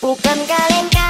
Bukan kaleng kaleng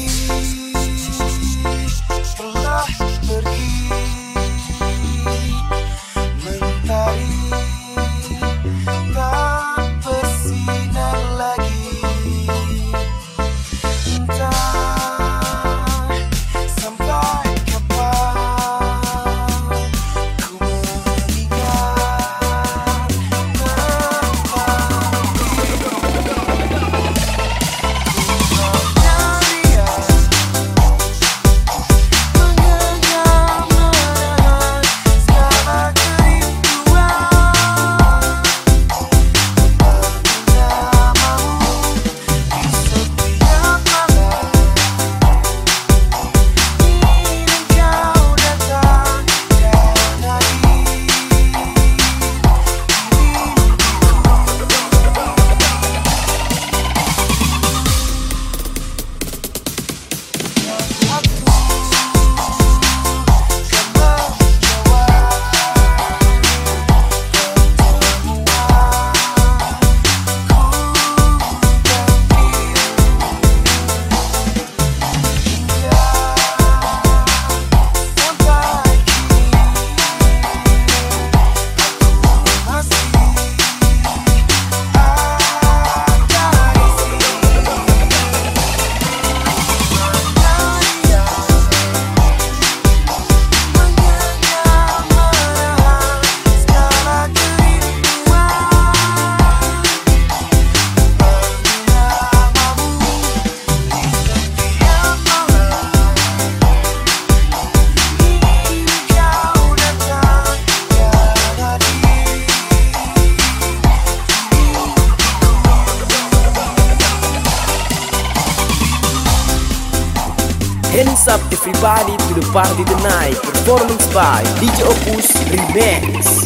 Hands up everybody to the party tonight. Performance by DJ Opus Remix.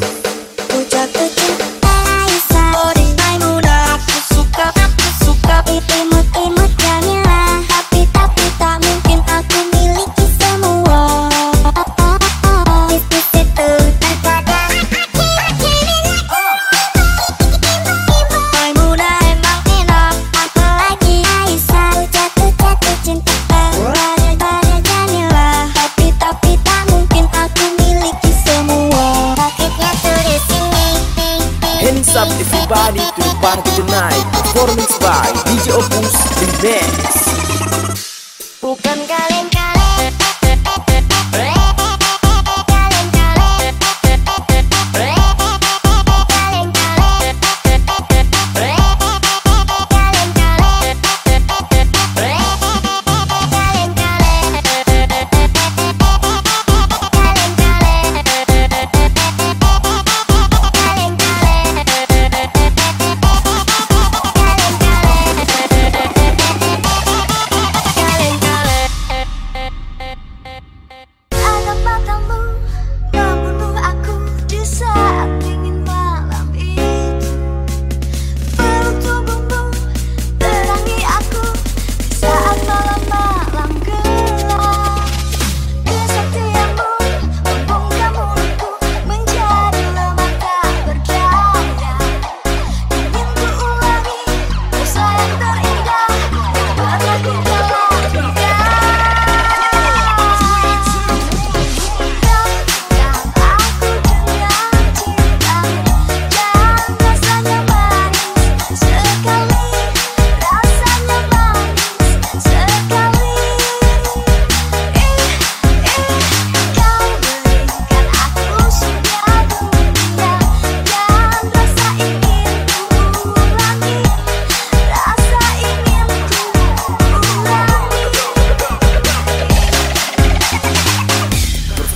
Ucap-ucap, ayah sorry, Maimunah, aku suka, aku suka, itu Bukan kali.